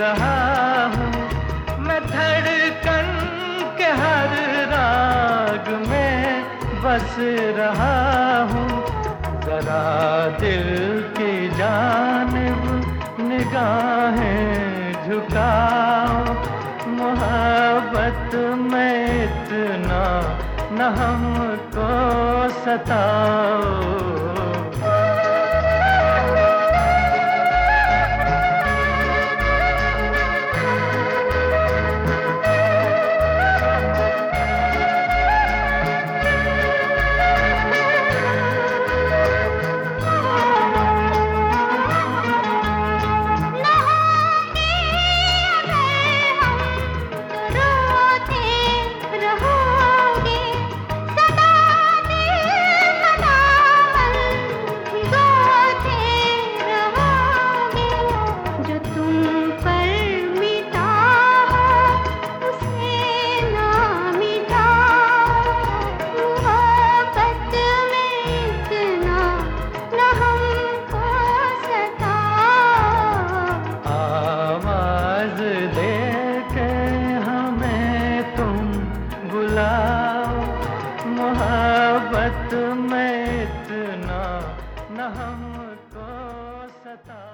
रहा हूँ। मैं धड़कन के हर राग में बस रहा हूँ। जरा दिल की जानब निगाहें झुकाओ मोहब्बत में इतना न हमको सताओ हमको सता